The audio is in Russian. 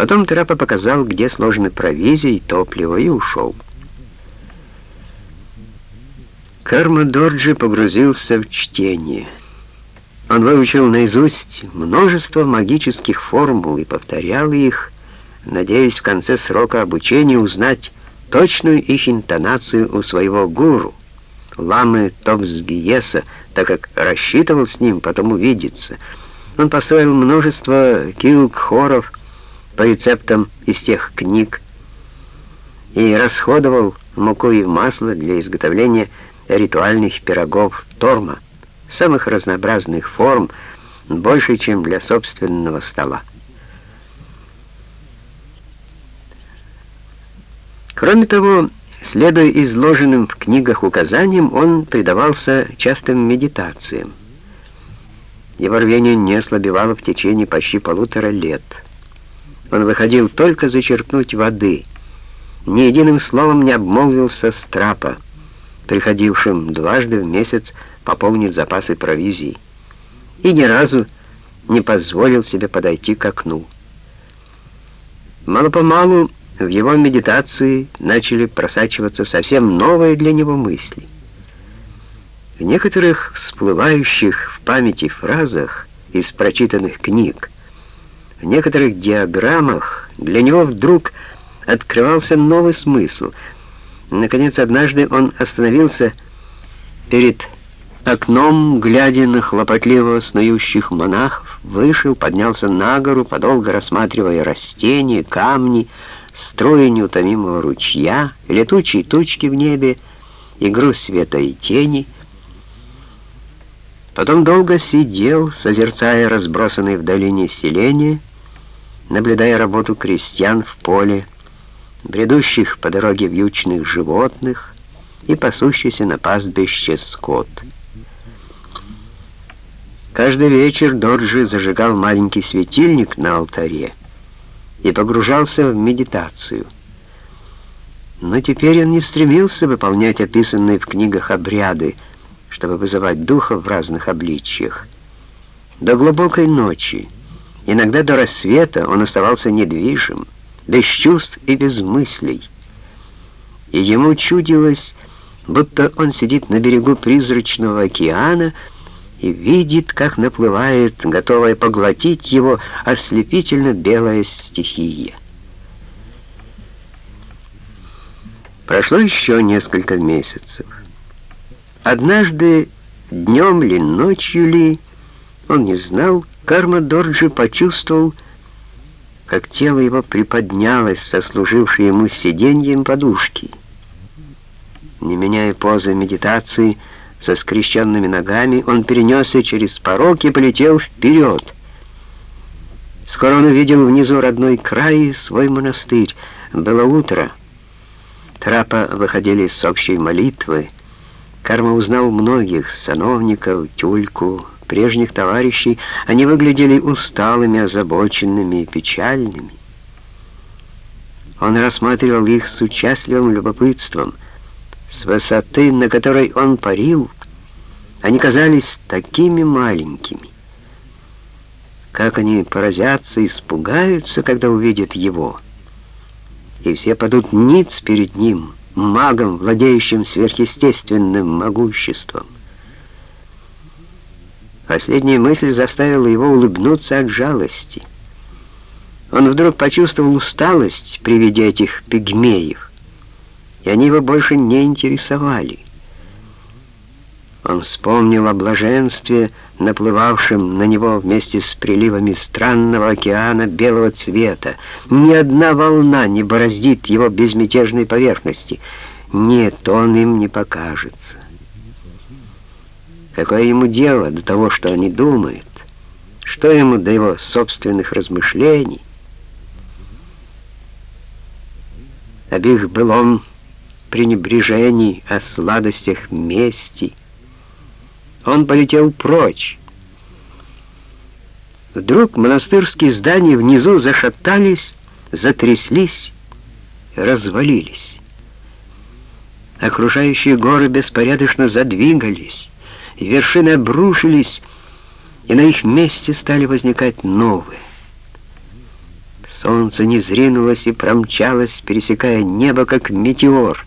Потом Трапа показал, где сложены провизия и топливо, и ушел. Карма Дорджи погрузился в чтение. Он выучил наизусть множество магических формул и повторял их, надеясь в конце срока обучения узнать точную их интонацию у своего гуру, ламы Топсбиеса, так как рассчитывал с ним потом увидеться. Он построил множество килк-хоров по рецептам из тех книг и расходовал муку и масло для изготовления ритуальных пирогов торма, самых разнообразных форм, больше, чем для собственного стола. Кроме того, следуя изложенным в книгах указаниям, он предавался частым медитациям. Его рвение не ослабевало в течение почти полутора лет. Он выходил только зачерпнуть воды, ни единым словом не обмолвился с трапа, приходившим дважды в месяц пополнить запасы провизии, и ни разу не позволил себе подойти к окну. Мало-помалу в его медитации начали просачиваться совсем новые для него мысли. В некоторых всплывающих в памяти фразах из прочитанных книг, в некоторых диаграммах для него вдруг открывался новый смысл. Наконец, однажды он остановился перед окном, глядя на хлопотливо снующих монахов, вышел, поднялся на гору, подолго рассматривая растения, камни, струи неутомимого ручья, летучие тучки в небе, игру света и тени. Потом долго сидел, созерцая разбросанные в долине селения, наблюдая работу крестьян в поле, бредущих по дороге вьючных животных и пасущийся на пастбище скот. Каждый вечер Дорджи зажигал маленький светильник на алтаре, и погружался в медитацию. Но теперь он не стремился выполнять описанные в книгах обряды, чтобы вызывать духа в разных обличьях. До глубокой ночи, иногда до рассвета, он оставался недвижим, без чувств и без мыслей. И ему чудилось, будто он сидит на берегу призрачного океана, и видит, как наплывает, готовая поглотить его ослепительно белая стихия. Прошло еще несколько месяцев. Однажды, днем ли, ночью ли, он не знал, Карма Дорджи почувствовал, как тело его приподнялось со служившей ему сиденьем подушки. Не меняя позы медитации, со скрещенными ногами, он перенесся через порог и полетел вперед. Скоро он увидел внизу родной край свой монастырь. Было утро. Трапа выходили с общей молитвы. Карма узнал многих, сановников, тюльку, прежних товарищей. Они выглядели усталыми, озабоченными и печальными. Он рассматривал их с участливым любопытством — с высоты, на которой он парил, они казались такими маленькими. Как они поразятся, испугаются, когда увидят его. И все падут ниц перед ним, магом, владеющим сверхъестественным могуществом. Последняя мысль заставила его улыбнуться от жалости. Он вдруг почувствовал усталость при виде этих пигмеев и они его больше не интересовали. Он вспомнил о блаженстве, наплывавшем на него вместе с приливами странного океана белого цвета. Ни одна волна не бороздит его безмятежной поверхности. Нет, он им не покажется. Какое ему дело до того, что они думают? Что ему до его собственных размышлений? Об их былом пренебрежений, о сладостях мести. Он полетел прочь. Вдруг монастырские здания внизу зашатались, затряслись, развалились. Окружающие горы беспорядочно задвигались, вершины обрушились, и на их месте стали возникать новые. Солнце не зринулось и промчалось, пересекая небо, как метеор.